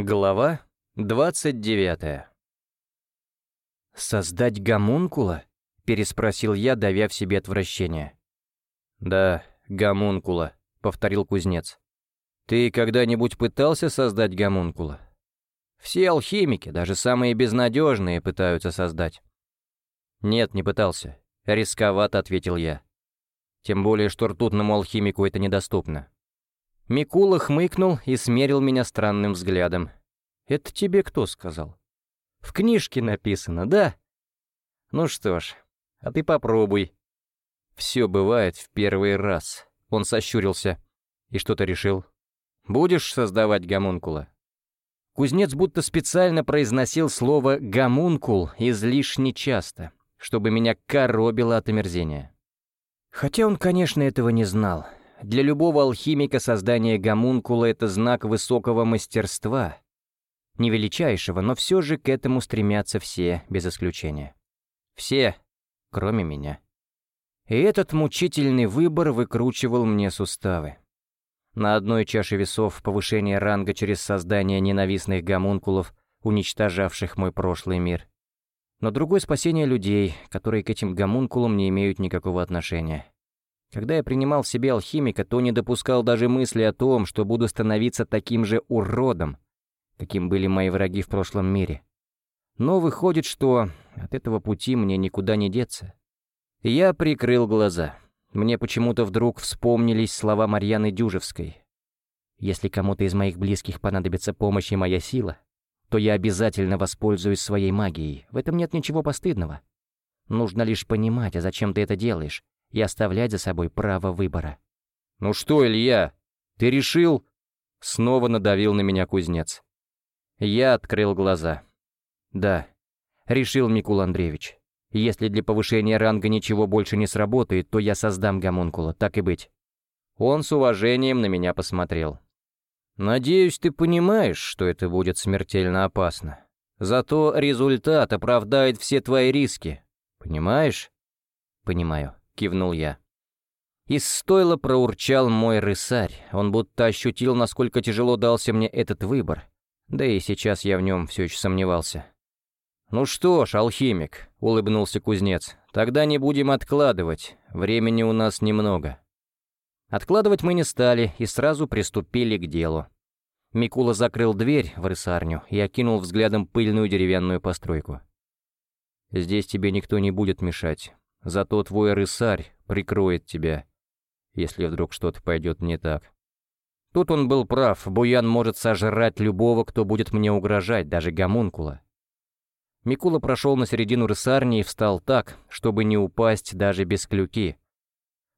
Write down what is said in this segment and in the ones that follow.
Глава 29 «Создать гомункула?» — переспросил я, давя в себе отвращение. «Да, гомункула», — повторил кузнец. «Ты когда-нибудь пытался создать гомункула?» «Все алхимики, даже самые безнадежные, пытаются создать». «Нет, не пытался. Рисковато», — ответил я. «Тем более, что ртутному алхимику это недоступно». Микула хмыкнул и смерил меня странным взглядом. «Это тебе кто сказал?» «В книжке написано, да?» «Ну что ж, а ты попробуй». «Все бывает в первый раз», — он сощурился. «И что ты решил? Будешь создавать гомункула?» Кузнец будто специально произносил слово «гомункул» излишне часто, чтобы меня коробило от омерзения. Хотя он, конечно, этого не знал. Для любого алхимика создание гомункула — это знак высокого мастерства. Не величайшего, но все же к этому стремятся все, без исключения. Все, кроме меня. И этот мучительный выбор выкручивал мне суставы. На одной чаше весов повышение ранга через создание ненавистных гомункулов, уничтожавших мой прошлый мир. Но другое спасение людей, которые к этим гомункулам не имеют никакого отношения. Когда я принимал в себе алхимика, то не допускал даже мысли о том, что буду становиться таким же уродом, каким были мои враги в прошлом мире. Но выходит, что от этого пути мне никуда не деться. Я прикрыл глаза. Мне почему-то вдруг вспомнились слова Марьяны Дюжевской. «Если кому-то из моих близких понадобится помощь и моя сила, то я обязательно воспользуюсь своей магией. В этом нет ничего постыдного. Нужно лишь понимать, а зачем ты это делаешь, и оставлять за собой право выбора. «Ну что, Илья, ты решил?» Снова надавил на меня кузнец. Я открыл глаза. «Да», — решил Микул Андреевич. «Если для повышения ранга ничего больше не сработает, то я создам гомункула, так и быть». Он с уважением на меня посмотрел. «Надеюсь, ты понимаешь, что это будет смертельно опасно. Зато результат оправдает все твои риски. Понимаешь?» «Понимаю» кивнул я. Из стойла проурчал мой рысарь, он будто ощутил, насколько тяжело дался мне этот выбор. Да и сейчас я в нем все еще сомневался. «Ну что ж, алхимик», — улыбнулся кузнец, — «тогда не будем откладывать, времени у нас немного». Откладывать мы не стали и сразу приступили к делу. Микула закрыл дверь в рысарню и окинул взглядом пыльную деревянную постройку. «Здесь тебе никто не будет мешать. Зато твой рысарь прикроет тебя, если вдруг что-то пойдет не так. Тут он был прав, Буян может сожрать любого, кто будет мне угрожать, даже гомункула. Микула прошел на середину рысарни и встал так, чтобы не упасть даже без клюки.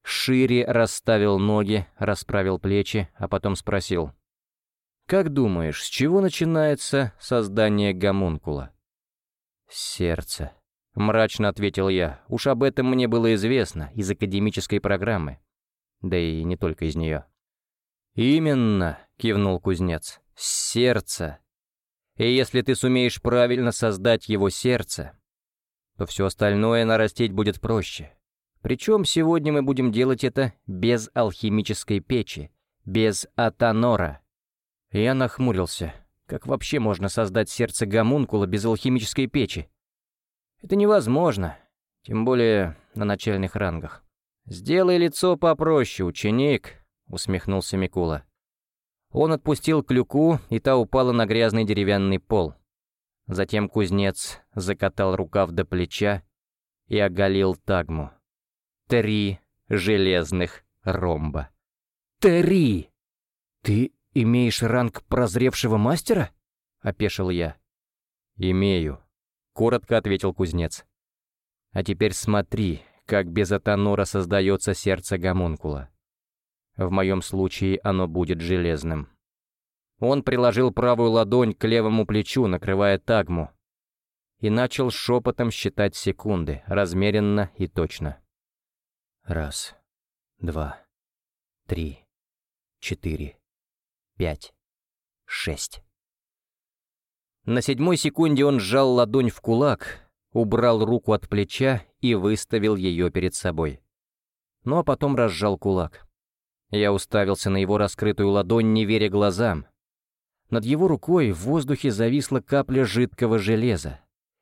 Шире расставил ноги, расправил плечи, а потом спросил. «Как думаешь, с чего начинается создание гомункула?» «Сердце», — мрачно ответил я. «Уж об этом мне было известно из академической программы. Да и не только из нее». «Именно», — кивнул кузнец, — «сердце. И если ты сумеешь правильно создать его сердце, то все остальное нарастить будет проще. Причем сегодня мы будем делать это без алхимической печи, без атонора». Я нахмурился. Как вообще можно создать сердце гомункула без алхимической печи? Это невозможно, тем более на начальных рангах. «Сделай лицо попроще, ученик», — усмехнулся Микула. Он отпустил клюку, и та упала на грязный деревянный пол. Затем кузнец закатал рукав до плеча и оголил тагму. Три железных ромба. «Три! Ты имеешь ранг прозревшего мастера?» — опешил я. «Имею», — коротко ответил кузнец. «А теперь смотри, как без атонора создается сердце гомункула. В моем случае оно будет железным». Он приложил правую ладонь к левому плечу, накрывая тагму, и начал шепотом считать секунды, размеренно и точно. Раз, два, три, четыре, пять, шесть. На седьмой секунде он сжал ладонь в кулак, убрал руку от плеча и выставил ее перед собой. Ну а потом разжал кулак. Я уставился на его раскрытую ладонь, не веря глазам. Над его рукой в воздухе зависла капля жидкого железа.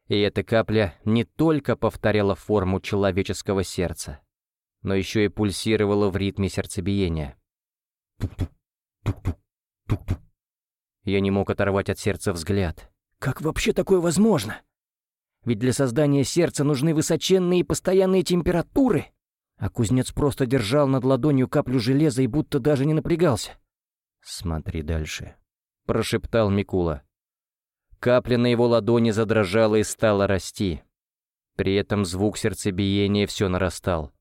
И эта капля не только повторяла форму человеческого сердца, но еще и пульсировала в ритме сердцебиения. Я не мог оторвать от сердца взгляд. Как вообще такое возможно? Ведь для создания сердца нужны высоченные постоянные температуры. А кузнец просто держал над ладонью каплю железа и будто даже не напрягался. «Смотри дальше», — прошептал Микула. Капля на его ладони задрожала и стала расти. При этом звук сердцебиения все нарастал.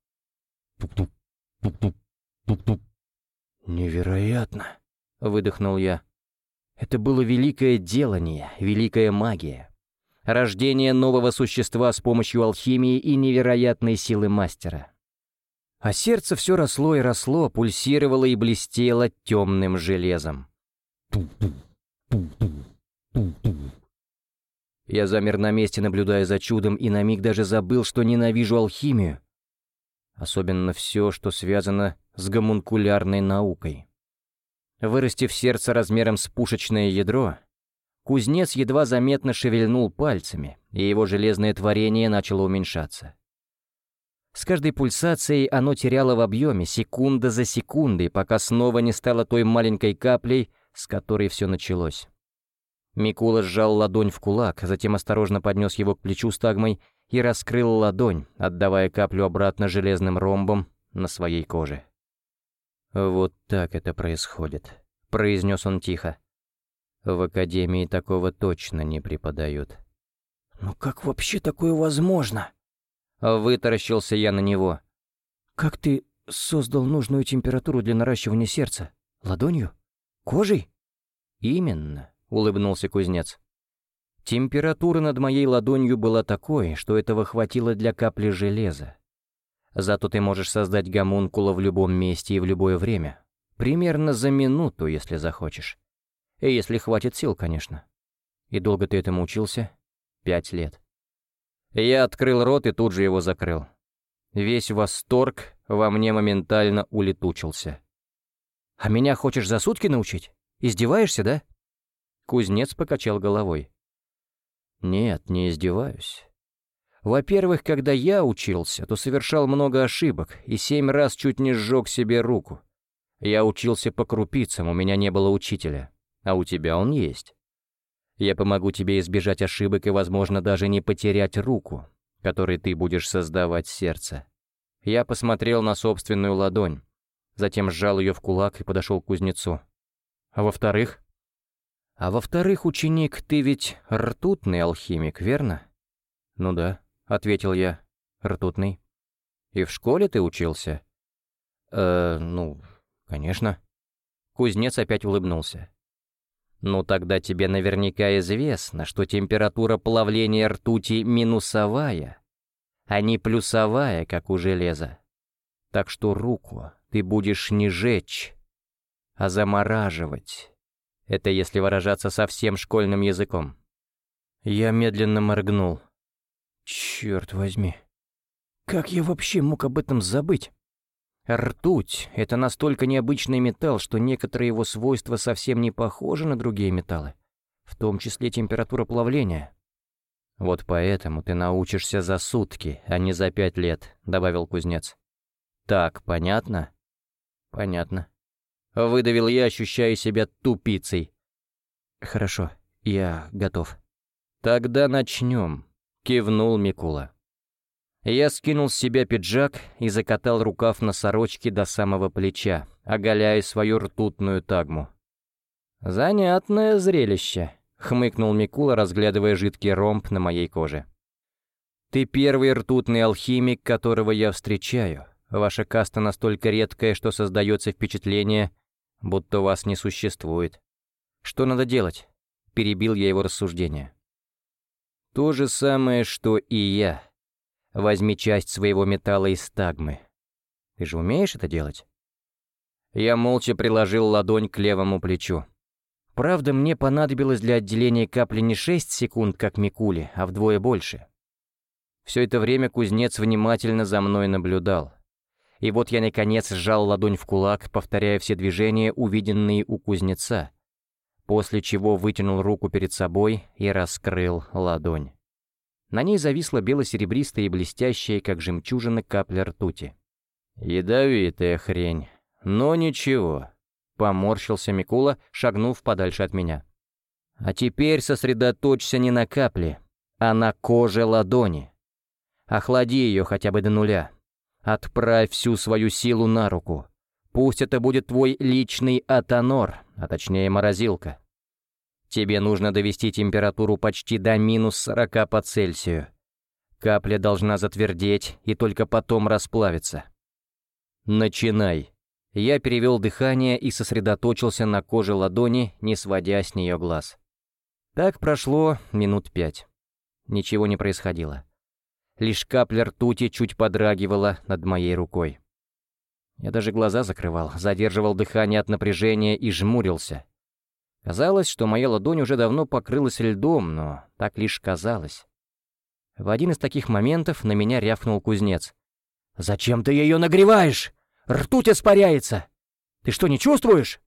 «Невероятно!» — выдохнул я. Это было великое делание, великая магия. Рождение нового существа с помощью алхимии и невероятной силы мастера. А сердце все росло и росло, пульсировало и блестело темным железом. Я замер на месте, наблюдая за чудом, и на миг даже забыл, что ненавижу алхимию. Особенно все, что связано с гомункулярной наукой. Вырастив сердце размером с пушечное ядро, кузнец едва заметно шевельнул пальцами, и его железное творение начало уменьшаться. С каждой пульсацией оно теряло в объеме секунда за секундой, пока снова не стало той маленькой каплей, с которой все началось. Микула сжал ладонь в кулак, затем осторожно поднес его к плечу стагмой и раскрыл ладонь, отдавая каплю обратно железным ромбом на своей коже. «Вот так это происходит», — произнес он тихо. «В академии такого точно не преподают». «Ну как вообще такое возможно?» Вытаращился я на него. «Как ты создал нужную температуру для наращивания сердца? Ладонью? Кожей?» «Именно», — улыбнулся кузнец. Температура над моей ладонью была такой, что этого хватило для капли железа. Зато ты можешь создать гомункула в любом месте и в любое время. Примерно за минуту, если захочешь. И если хватит сил, конечно. И долго ты этому учился? Пять лет. Я открыл рот и тут же его закрыл. Весь восторг во мне моментально улетучился. «А меня хочешь за сутки научить? Издеваешься, да?» Кузнец покачал головой. «Нет, не издеваюсь. Во-первых, когда я учился, то совершал много ошибок и семь раз чуть не сжег себе руку. Я учился по крупицам, у меня не было учителя, а у тебя он есть. Я помогу тебе избежать ошибок и, возможно, даже не потерять руку, которой ты будешь создавать сердце. Я посмотрел на собственную ладонь, затем сжал ее в кулак и подошел к кузнецу. А во-вторых? А во-вторых, ученик, ты ведь ртутный алхимик, верно? Ну да, ответил я. Ртутный. И в школе ты учился? Э, ну, конечно. Кузнец опять улыбнулся. Ну тогда тебе наверняка известно, что температура плавления ртути минусовая, а не плюсовая, как у железа. Так что руку ты будешь не жечь, а замораживать. Это если выражаться совсем школьным языком. Я медленно моргнул. Черт возьми. Как я вообще мог об этом забыть? Ртуть — это настолько необычный металл, что некоторые его свойства совсем не похожи на другие металлы, в том числе температура плавления. «Вот поэтому ты научишься за сутки, а не за пять лет», — добавил кузнец. «Так, понятно?» «Понятно». Выдавил я, ощущая себя тупицей. «Хорошо, я готов». «Тогда начнем», — кивнул Микула. Я скинул с себя пиджак и закатал рукав на сорочке до самого плеча, оголяя свою ртутную тагму. «Занятное зрелище», — хмыкнул Микула, разглядывая жидкий ромб на моей коже. «Ты первый ртутный алхимик, которого я встречаю. Ваша каста настолько редкая, что создается впечатление, будто вас не существует. Что надо делать?» — перебил я его рассуждение. «То же самое, что и я», Возьми часть своего металла из стагмы. Ты же умеешь это делать?» Я молча приложил ладонь к левому плечу. Правда, мне понадобилось для отделения капли не 6 секунд, как Микуле, а вдвое больше. Все это время кузнец внимательно за мной наблюдал. И вот я, наконец, сжал ладонь в кулак, повторяя все движения, увиденные у кузнеца. После чего вытянул руку перед собой и раскрыл ладонь. На ней зависла бело-серебристая и блестящая, как жемчужина, капля ртути. «Ядовитая хрень. Но ничего», — поморщился Микула, шагнув подальше от меня. «А теперь сосредоточься не на капле, а на коже ладони. Охлади ее хотя бы до нуля. Отправь всю свою силу на руку. Пусть это будет твой личный атонор, а точнее морозилка. Тебе нужно довести температуру почти до минус 40 по Цельсию. Капля должна затвердеть и только потом расплавиться. Начинай. Я перевел дыхание и сосредоточился на коже ладони, не сводя с нее глаз. Так прошло минут пять. Ничего не происходило. Лишь капля ртути чуть подрагивала над моей рукой. Я даже глаза закрывал, задерживал дыхание от напряжения и жмурился. Казалось, что моя ладонь уже давно покрылась льдом, но так лишь казалось. В один из таких моментов на меня рявкнул кузнец. «Зачем ты ее нагреваешь? Ртуть испаряется! Ты что, не чувствуешь?»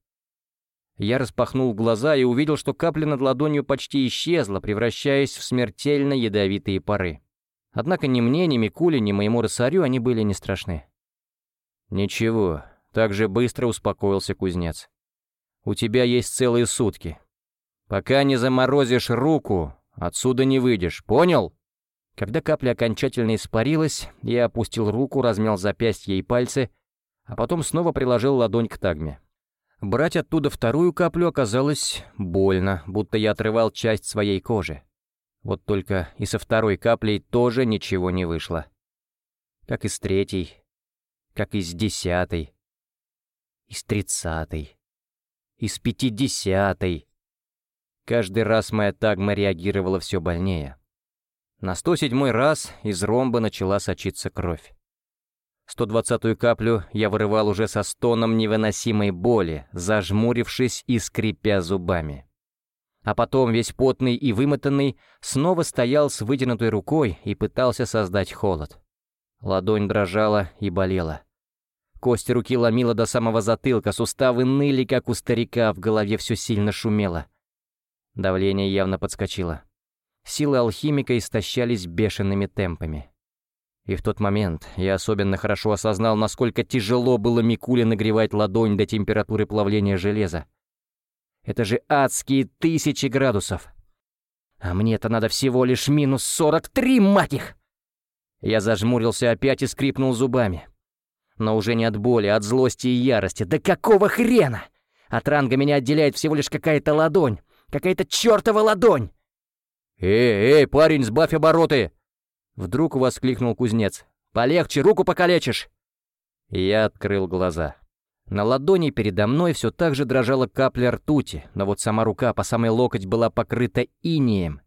Я распахнул глаза и увидел, что капля над ладонью почти исчезла, превращаясь в смертельно ядовитые пары. Однако ни мне, ни Микуле, ни моему рысарю они были не страшны. «Ничего», — так же быстро успокоился кузнец. «У тебя есть целые сутки. Пока не заморозишь руку, отсюда не выйдешь, понял?» Когда капля окончательно испарилась, я опустил руку, размял запястье и пальцы, а потом снова приложил ладонь к тагме. Брать оттуда вторую каплю оказалось больно, будто я отрывал часть своей кожи. Вот только и со второй каплей тоже ничего не вышло. Как и с третьей, как из десятой, из тридцатой, из пятидесятой. Каждый раз моя тагма реагировала все больнее. На сто седьмой раз из ромба начала сочиться кровь. Сто двадцатую каплю я вырывал уже со стоном невыносимой боли, зажмурившись и скрипя зубами. А потом, весь потный и вымотанный, снова стоял с вытянутой рукой и пытался создать холод. Ладонь дрожала и болела. Кости руки ломила до самого затылка, суставы ныли, как у старика, в голове все сильно шумело. Давление явно подскочило. Силы алхимика истощались бешеными темпами. И в тот момент я особенно хорошо осознал, насколько тяжело было Микуле нагревать ладонь до температуры плавления железа. Это же адские тысячи градусов. А мне-то надо всего лишь минус сорок три, мать их! Я зажмурился опять и скрипнул зубами. Но уже не от боли, а от злости и ярости. Да какого хрена? От ранга меня отделяет всего лишь какая-то ладонь. Какая-то чертова ладонь! «Эй, эй, парень, сбавь обороты!» Вдруг воскликнул кузнец. «Полегче, руку покалечишь!» Я открыл глаза. На ладони передо мной все так же дрожала капля ртути, но вот сама рука по самой локоть была покрыта инеем.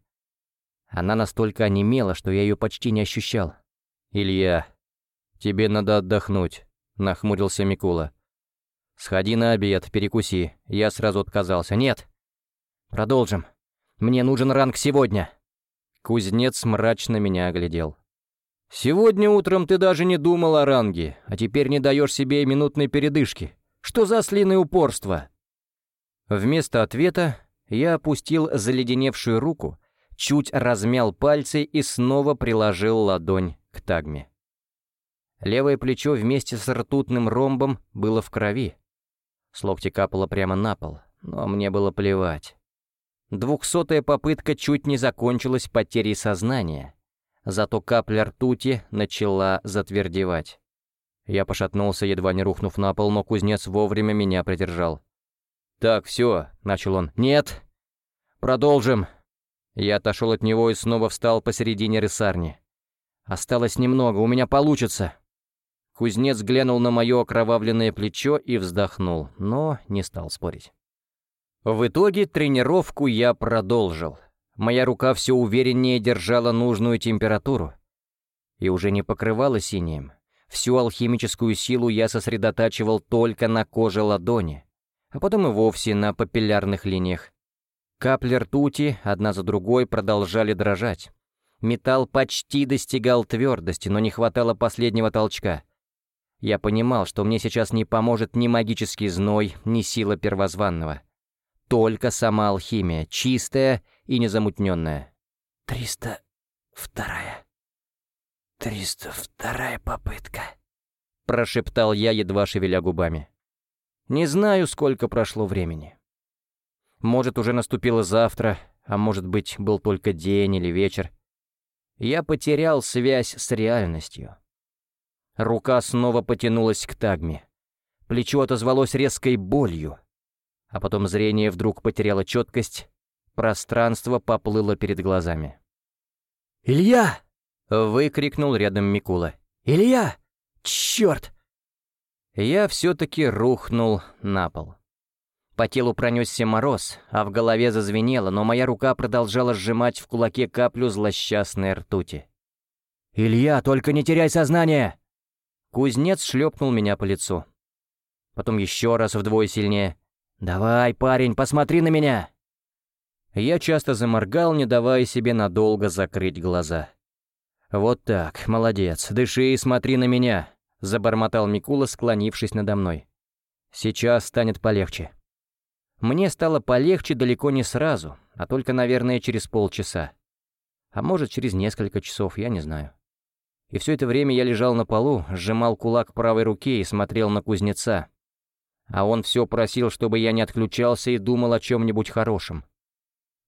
Она настолько онемела, что я ее почти не ощущал. «Илья, тебе надо отдохнуть», — нахмурился Микула. «Сходи на обед, перекуси». Я сразу отказался. «Нет». «Продолжим. Мне нужен ранг сегодня». Кузнец мрачно меня оглядел. «Сегодня утром ты даже не думал о ранге, а теперь не даешь себе и минутной передышки. Что за слиное упорство?» Вместо ответа я опустил заледеневшую руку, чуть размял пальцы и снова приложил ладонь к тагме. Левое плечо вместе с ртутным ромбом было в крови. С локти капало прямо на пол, но мне было плевать. Двухсотая попытка чуть не закончилась потерей сознания, зато капля ртути начала затвердевать. Я пошатнулся, едва не рухнув на пол, но кузнец вовремя меня придержал. «Так, все», — начал он. «Нет! Продолжим!» Я отошел от него и снова встал посередине рысарни. «Осталось немного, у меня получится!» Кузнец глянул на мое окровавленное плечо и вздохнул, но не стал спорить. В итоге тренировку я продолжил. Моя рука все увереннее держала нужную температуру и уже не покрывала синим. Всю алхимическую силу я сосредотачивал только на коже ладони, а потом и вовсе на папиллярных линиях. Капли ртути одна за другой продолжали дрожать. Металл почти достигал твердости, но не хватало последнего толчка. Я понимал, что мне сейчас не поможет ни магический зной, ни сила первозванного. Только сама алхимия, чистая и незамутненная. «Триста вторая. Триста вторая попытка», — прошептал я, едва шевеля губами. Не знаю, сколько прошло времени. Может, уже наступило завтра, а может быть, был только день или вечер. Я потерял связь с реальностью. Рука снова потянулась к тагме. Плечо отозвалось резкой болью. А потом зрение вдруг потеряло четкость, пространство поплыло перед глазами. «Илья!» — выкрикнул рядом Микула. «Илья! Черт!» Я все-таки рухнул на пол. По телу пронесся мороз, а в голове зазвенело, но моя рука продолжала сжимать в кулаке каплю злосчастной ртути. «Илья, только не теряй сознание!» Кузнец шлепнул меня по лицу. Потом еще раз вдвое сильнее. «Давай, парень, посмотри на меня!» Я часто заморгал, не давая себе надолго закрыть глаза. «Вот так, молодец, дыши и смотри на меня!» — забормотал Микула, склонившись надо мной. «Сейчас станет полегче». Мне стало полегче далеко не сразу, а только, наверное, через полчаса. А может, через несколько часов, я не знаю. И все это время я лежал на полу, сжимал кулак правой руки и смотрел на кузнеца. А он все просил, чтобы я не отключался и думал о чем-нибудь хорошем.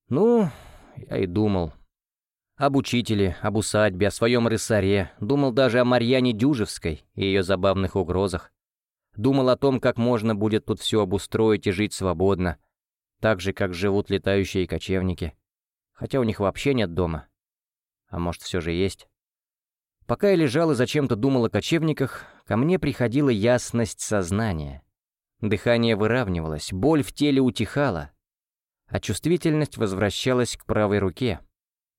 Ну, я и думал. Об учителе, об усадьбе, о своем рысаре, думал даже о Марьяне Дюжевской и ее забавных угрозах. Думал о том, как можно будет тут все обустроить и жить свободно, так же, как живут летающие кочевники. Хотя у них вообще нет дома. А может, все же есть? Пока я лежал и зачем-то думал о кочевниках, ко мне приходила ясность сознания. Дыхание выравнивалось, боль в теле утихала, а чувствительность возвращалась к правой руке.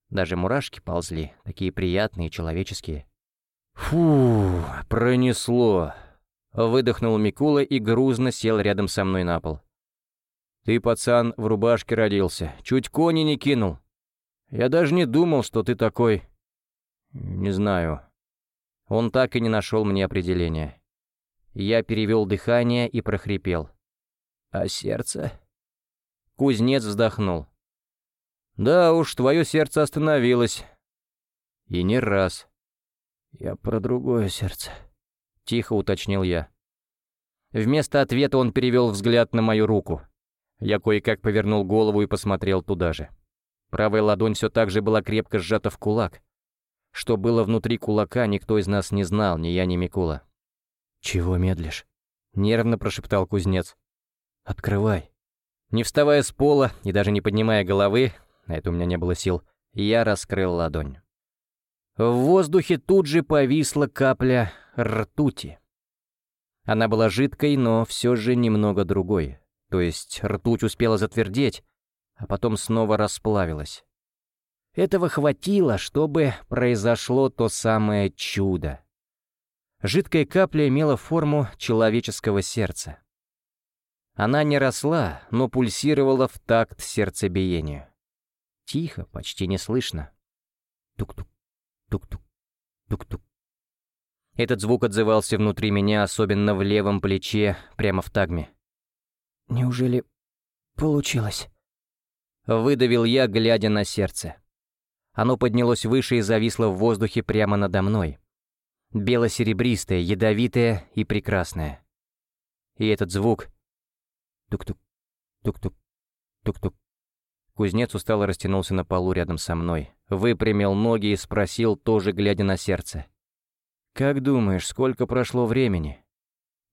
Даже мурашки ползли, такие приятные, человеческие. Фу, пронесло. Выдохнул Микула и грузно сел рядом со мной на пол. «Ты, пацан, в рубашке родился, чуть кони не кинул. Я даже не думал, что ты такой... Не знаю». Он так и не нашел мне определения. Я перевел дыхание и прохрипел. «А сердце?» Кузнец вздохнул. «Да уж, твое сердце остановилось. И не раз». «Я про другое сердце», Тихо уточнил я. Вместо ответа он перевел взгляд на мою руку. Я кое-как повернул голову и посмотрел туда же. Правая ладонь все так же была крепко сжата в кулак. Что было внутри кулака, никто из нас не знал, ни я, ни Микула. «Чего медлишь?» — нервно прошептал кузнец. «Открывай». Не вставая с пола и даже не поднимая головы, на это у меня не было сил, я раскрыл ладонь. В воздухе тут же повисла капля ртути. Она была жидкой, но все же немного другой. То есть ртуть успела затвердеть, а потом снова расплавилась. Этого хватило, чтобы произошло то самое чудо. Жидкая капля имела форму человеческого сердца. Она не росла, но пульсировала в такт сердцебиению. Тихо, почти не слышно. Тук-тук, тук-тук, тук-тук. Этот звук отзывался внутри меня, особенно в левом плече, прямо в тагме. «Неужели получилось?» Выдавил я, глядя на сердце. Оно поднялось выше и зависло в воздухе прямо надо мной. Бело-серебристое, ядовитое и прекрасное. И этот звук... Тук-тук, тук-тук, тук-тук. Кузнец устало растянулся на полу рядом со мной, выпрямил ноги и спросил, тоже глядя на сердце. «Как думаешь, сколько прошло времени?»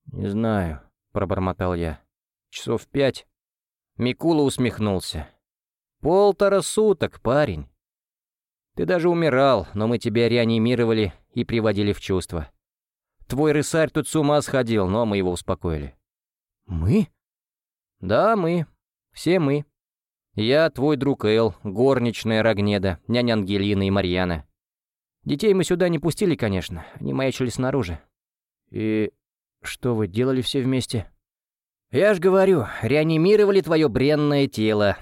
«Не знаю», — пробормотал я. «Часов пять?» Микула усмехнулся. «Полтора суток, парень. Ты даже умирал, но мы тебя реанимировали и приводили в чувство. Твой рысарь тут с ума сходил, но мы его успокоили». «Мы?» «Да, мы. Все мы. Я, твой друг Эл, горничная Рогнеда, няня Ангелина и Марьяна. Детей мы сюда не пустили, конечно, они маячили снаружи. И что вы делали все вместе? Я ж говорю, реанимировали твое бренное тело.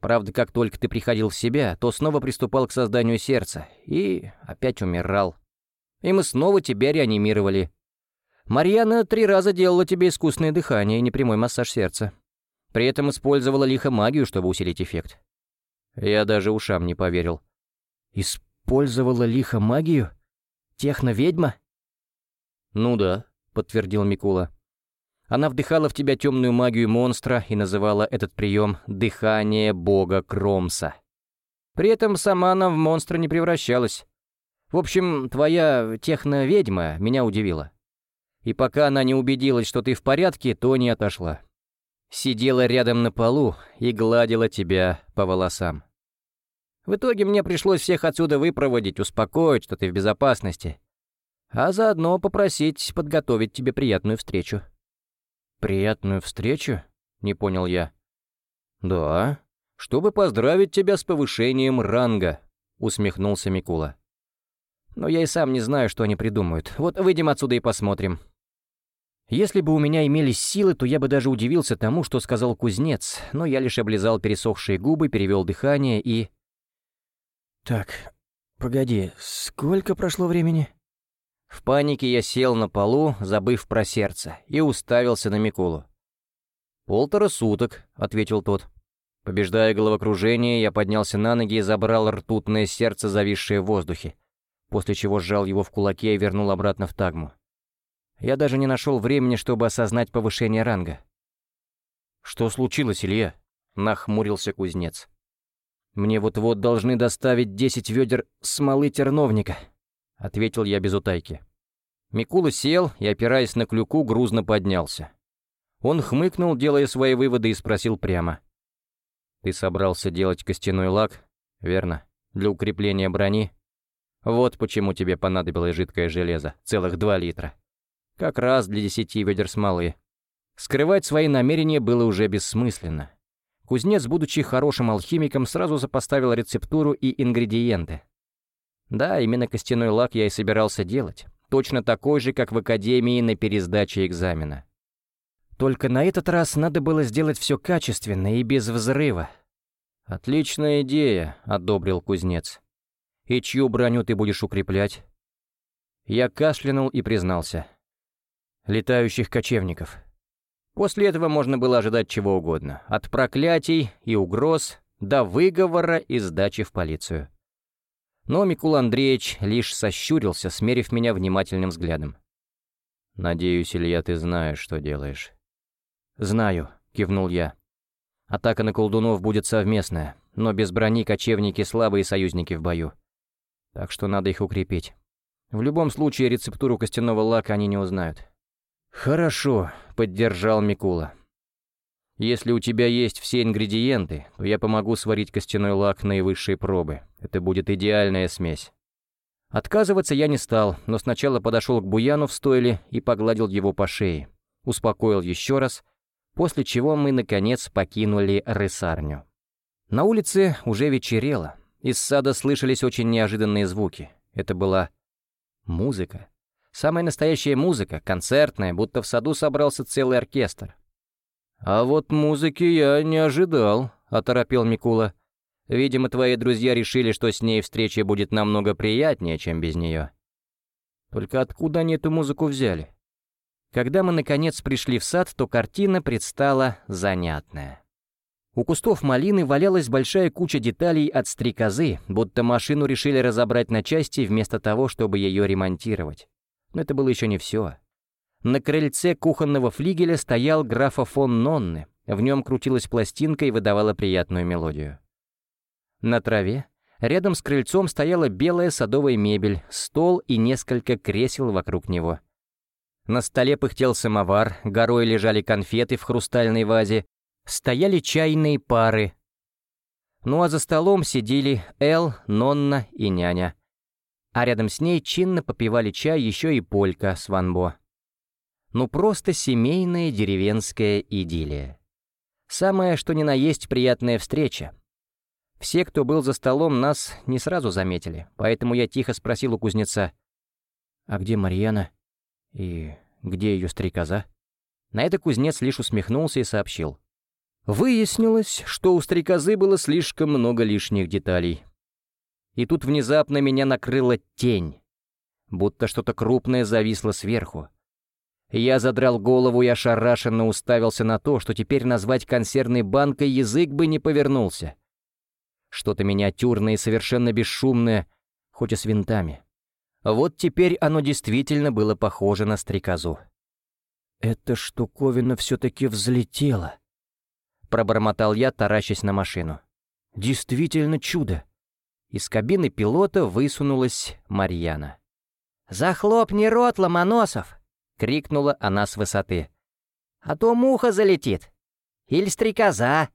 Правда, как только ты приходил в себя, то снова приступал к созданию сердца и опять умирал. И мы снова тебя реанимировали. Марьяна три раза делала тебе искусственное дыхание и непрямой массаж сердца. При этом использовала лихо магию, чтобы усилить эффект. Я даже ушам не поверил. «Использовала лихо магию? Техно-ведьма?» «Ну да», — подтвердил Микула. Она вдыхала в тебя темную магию монстра и называла этот прием «дыхание бога Кромса». При этом сама она в монстра не превращалась. В общем, твоя техно-ведьма меня удивила. И пока она не убедилась, что ты в порядке, то не отошла. Сидела рядом на полу и гладила тебя по волосам. В итоге мне пришлось всех отсюда выпроводить, успокоить, что ты в безопасности, а заодно попросить подготовить тебе приятную встречу. «Приятную встречу?» — не понял я. «Да, чтобы поздравить тебя с повышением ранга», — усмехнулся Микула. «Но я и сам не знаю, что они придумают. Вот выйдем отсюда и посмотрим». Если бы у меня имелись силы, то я бы даже удивился тому, что сказал кузнец, но я лишь облизал пересохшие губы, перевел дыхание и... «Так, погоди, сколько прошло времени?» В панике я сел на полу, забыв про сердце, и уставился на Микулу. «Полтора суток», — ответил тот. Побеждая головокружение, я поднялся на ноги и забрал ртутное сердце, зависшее в воздухе, после чего сжал его в кулаке и вернул обратно в тагму. Я даже не нашел времени, чтобы осознать повышение ранга. «Что случилось, Илья?» — нахмурился кузнец. «Мне вот-вот должны доставить десять ведер смолы терновника», — ответил я без утайки. Микула сел и, опираясь на клюку, грузно поднялся. Он хмыкнул, делая свои выводы, и спросил прямо. «Ты собрался делать костяной лак, верно, для укрепления брони? Вот почему тебе понадобилось жидкое железо, целых два литра. Как раз для десяти ведер смолы. Скрывать свои намерения было уже бессмысленно. Кузнец, будучи хорошим алхимиком, сразу запоставил рецептуру и ингредиенты. Да, именно костяной лак я и собирался делать. Точно такой же, как в академии на пересдаче экзамена. Только на этот раз надо было сделать все качественно и без взрыва. «Отличная идея», — одобрил кузнец. «И чью броню ты будешь укреплять?» Я кашлянул и признался. «Летающих кочевников». После этого можно было ожидать чего угодно. От проклятий и угроз до выговора и сдачи в полицию. Но Микул Андреевич лишь сощурился, смерив меня внимательным взглядом. «Надеюсь, Илья, ты знаешь, что делаешь». «Знаю», — кивнул я. «Атака на колдунов будет совместная, но без брони кочевники слабые союзники в бою. Так что надо их укрепить. В любом случае рецептуру костяного лака они не узнают». «Хорошо», — поддержал Микула. Если у тебя есть все ингредиенты, то я помогу сварить костяной лак наивысшей пробы. Это будет идеальная смесь. Отказываться я не стал, но сначала подошел к Буяну в стойле и погладил его по шее. Успокоил еще раз, после чего мы, наконец, покинули рысарню. На улице уже вечерело. Из сада слышались очень неожиданные звуки. Это была музыка. Самая настоящая музыка, концертная, будто в саду собрался целый оркестр. «А вот музыки я не ожидал», — оторопел Микула. «Видимо, твои друзья решили, что с ней встреча будет намного приятнее, чем без нее». Только откуда они эту музыку взяли? Когда мы, наконец, пришли в сад, то картина предстала занятная. У кустов малины валялась большая куча деталей от стрекозы, будто машину решили разобрать на части вместо того, чтобы ее ремонтировать. Но это было еще не все. На крыльце кухонного флигеля стоял графофон Нонны. В нем крутилась пластинка и выдавала приятную мелодию. На траве, рядом с крыльцом стояла белая садовая мебель, стол и несколько кресел вокруг него. На столе пыхтел самовар, горой лежали конфеты в хрустальной вазе, стояли чайные пары. Ну а за столом сидели Эл, Нонна и няня. А рядом с ней чинно попивали чай еще и Полька с Ванбо ну просто семейная деревенская идиллия. Самое, что ни на есть приятная встреча. Все, кто был за столом, нас не сразу заметили, поэтому я тихо спросил у кузнеца, «А где Марьяна? И где ее стрекоза?» На это кузнец лишь усмехнулся и сообщил. Выяснилось, что у стрекозы было слишком много лишних деталей. И тут внезапно меня накрыла тень, будто что-то крупное зависло сверху, Я задрал голову и ошарашенно уставился на то, что теперь назвать консервной банкой язык бы не повернулся. Что-то миниатюрное и совершенно бесшумное, хоть и с винтами. Вот теперь оно действительно было похоже на стрекозу. «Эта штуковина все-таки взлетела», — пробормотал я, таращась на машину. «Действительно чудо!» Из кабины пилота высунулась Марьяна. «Захлопни рот, Ломоносов!» — крикнула она с высоты. «А то муха залетит. Или стрекоза.